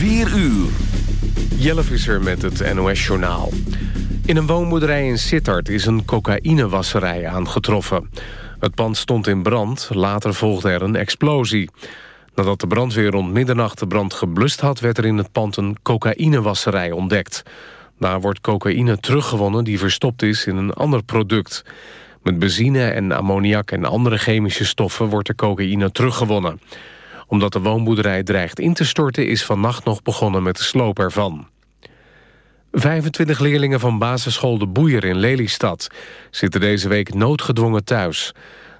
4 uur. Jelle Visser met het NOS-journaal. In een woonboerderij in Sittard is een cocaïnewasserij aangetroffen. Het pand stond in brand, later volgde er een explosie. Nadat de brandweer rond middernacht de brand geblust had... werd er in het pand een cocaïnewasserij ontdekt. Daar wordt cocaïne teruggewonnen die verstopt is in een ander product. Met benzine en ammoniak en andere chemische stoffen wordt de cocaïne teruggewonnen omdat de woonboerderij dreigt in te storten... is vannacht nog begonnen met de sloop ervan. 25 leerlingen van basisschool De Boeier in Lelystad... zitten deze week noodgedwongen thuis.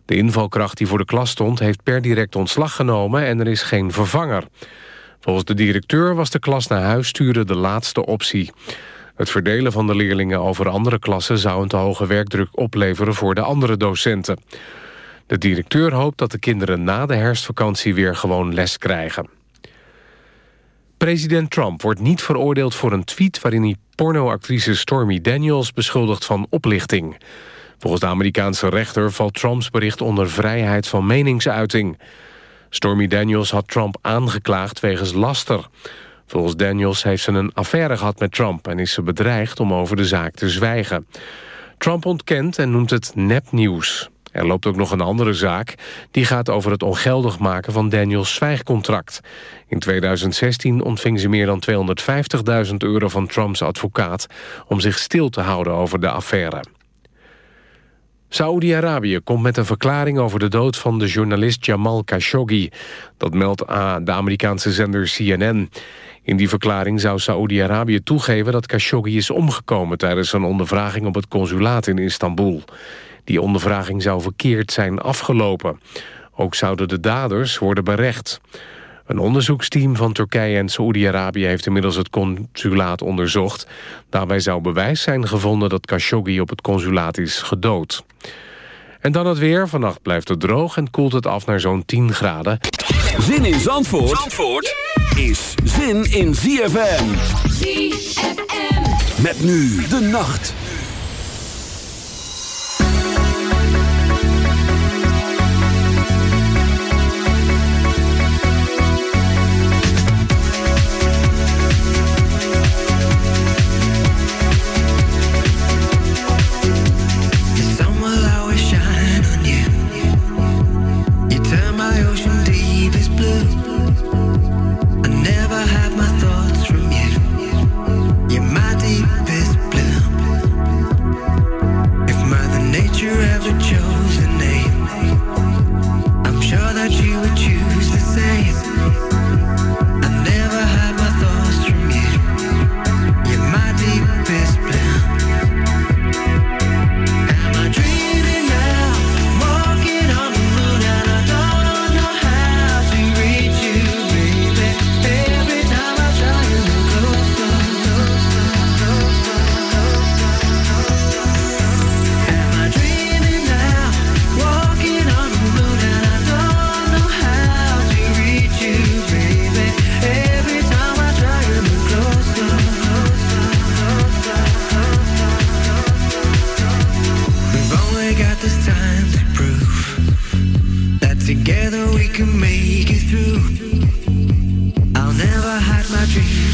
De invalkracht die voor de klas stond... heeft per direct ontslag genomen en er is geen vervanger. Volgens de directeur was de klas naar huis sturen de laatste optie. Het verdelen van de leerlingen over andere klassen... zou een te hoge werkdruk opleveren voor de andere docenten. De directeur hoopt dat de kinderen na de herfstvakantie weer gewoon les krijgen. President Trump wordt niet veroordeeld voor een tweet... waarin hij pornoactrice Stormy Daniels beschuldigt van oplichting. Volgens de Amerikaanse rechter valt Trumps bericht onder vrijheid van meningsuiting. Stormy Daniels had Trump aangeklaagd wegens laster. Volgens Daniels heeft ze een affaire gehad met Trump... en is ze bedreigd om over de zaak te zwijgen. Trump ontkent en noemt het nepnieuws. Er loopt ook nog een andere zaak. Die gaat over het ongeldig maken van Daniels zwijgcontract. In 2016 ontving ze meer dan 250.000 euro van Trumps advocaat... om zich stil te houden over de affaire. Saoedi-Arabië komt met een verklaring over de dood van de journalist Jamal Khashoggi. Dat meldt de Amerikaanse zender CNN. In die verklaring zou Saoedi-Arabië toegeven dat Khashoggi is omgekomen... tijdens een ondervraging op het consulaat in Istanbul. Die ondervraging zou verkeerd zijn afgelopen. Ook zouden de daders worden berecht. Een onderzoeksteam van Turkije en Saoedi-Arabië... heeft inmiddels het consulaat onderzocht. Daarbij zou bewijs zijn gevonden dat Khashoggi op het consulaat is gedood. En dan het weer. Vannacht blijft het droog en koelt het af naar zo'n 10 graden. Zin in Zandvoort, Zandvoort is zin in ZFM. ZFM. Met nu de nacht. see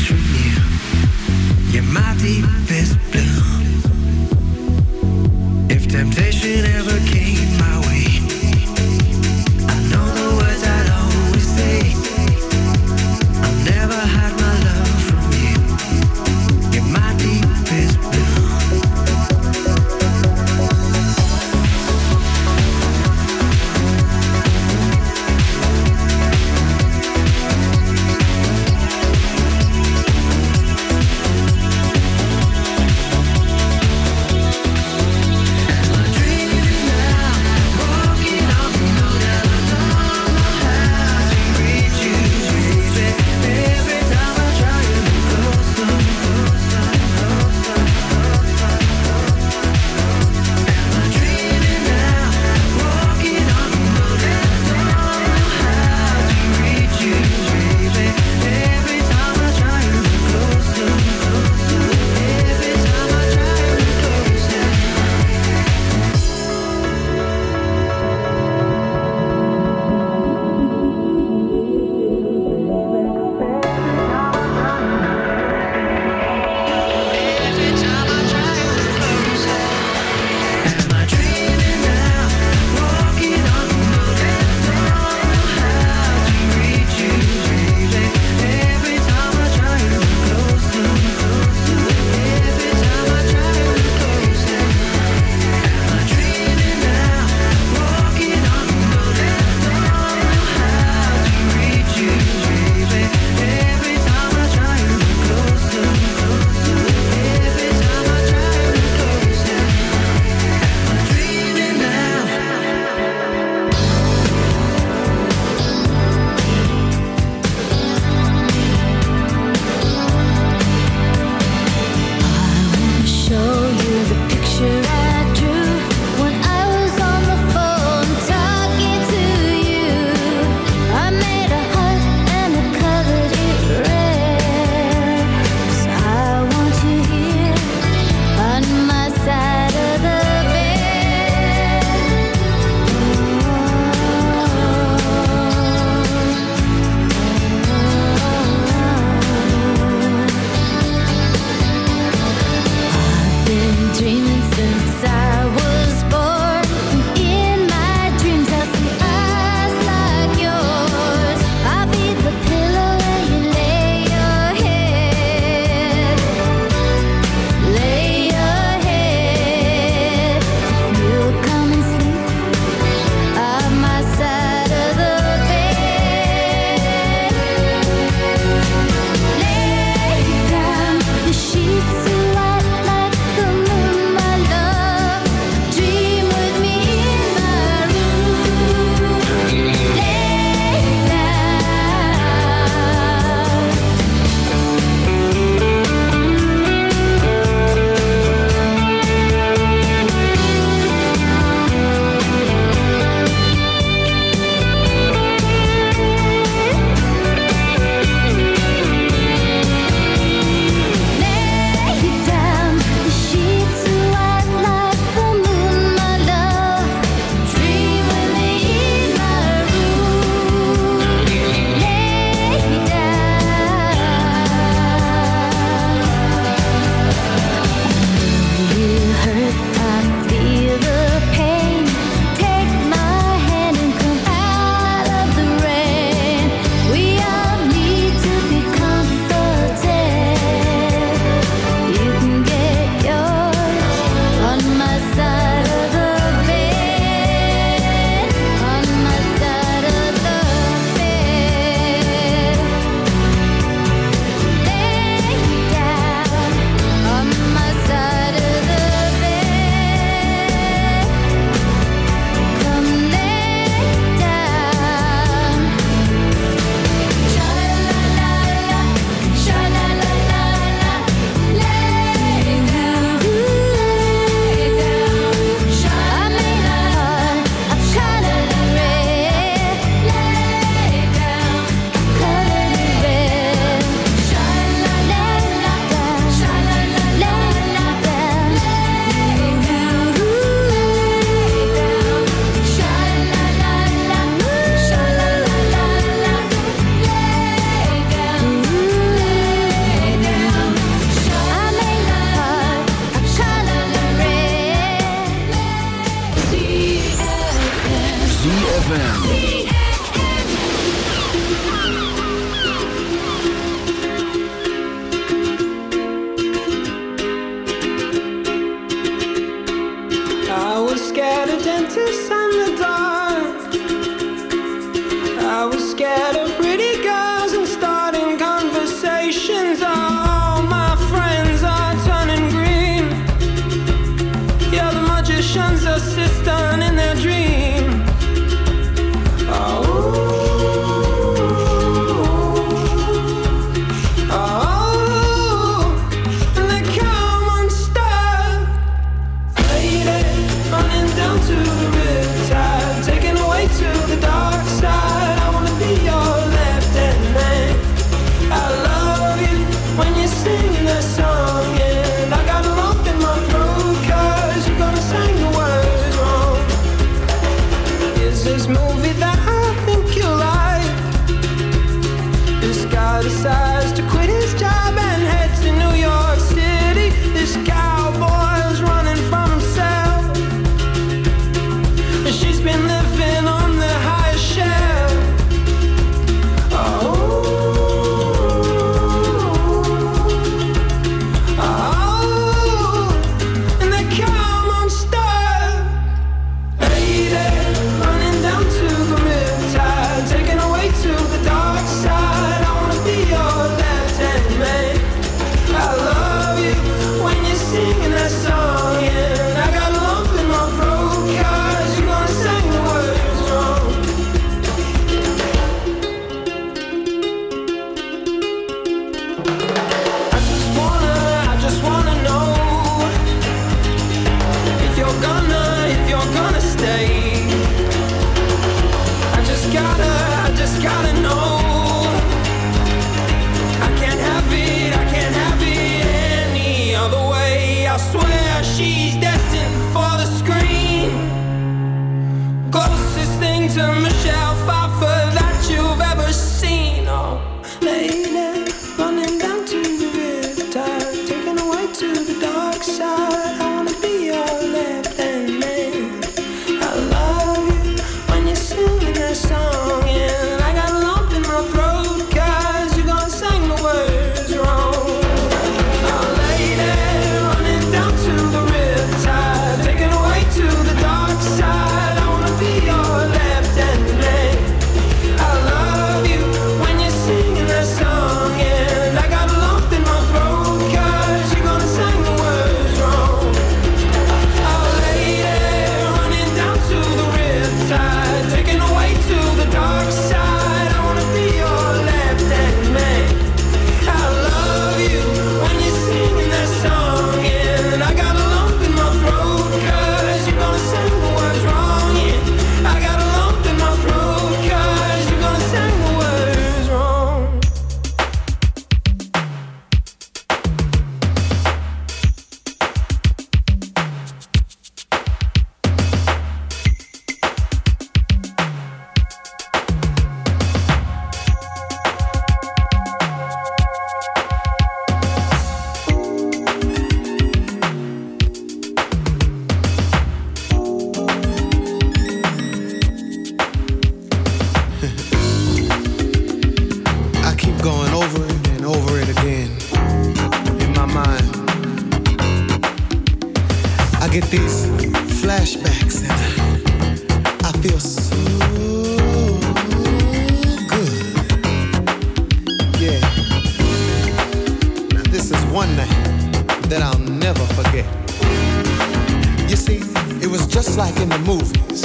the movies.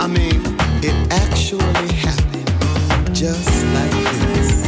I mean, it actually happened just like this.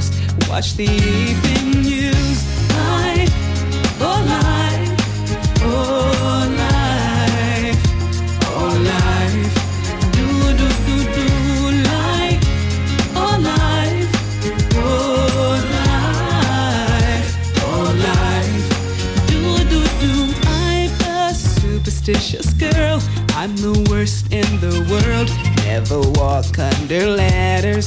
Of. Watch the evening news. Life, oh life, oh life, oh life. Do do do do life, oh life, oh life, oh life. Do do do I'm a superstitious girl. I'm the worst in the world. Never walk under ladders.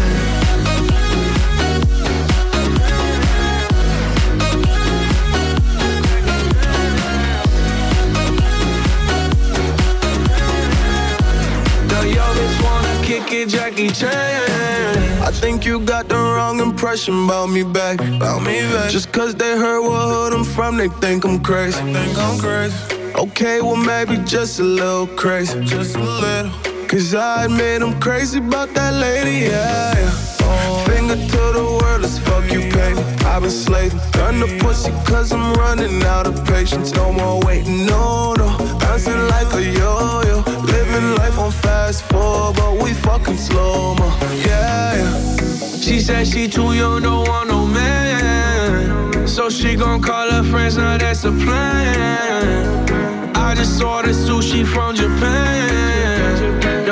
It, Jackie Chan. I think you got the wrong impression about me back. About me back. Just cause they heard what hood I'm from, they think I'm crazy. They think I'm crazy. Okay, well maybe just a little crazy. Just a little. Cause I admit I'm crazy about that lady, yeah. yeah. Finger to the world, let's fuck you, pay. I've been slaving. Done the pussy cause I'm running out of patience. No more waiting, no, no. Bouncing like a yo-yo. Living life on fast forward, but we fucking slow mo. Yeah, yeah. She said she too young, don't want no man. So she gon' call her friends, now that's a plan. I just saw the sushi from Japan.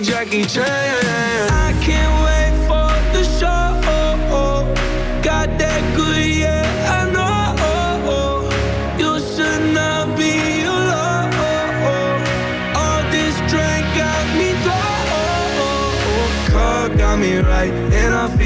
Jackie Chan. I can't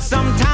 Sometimes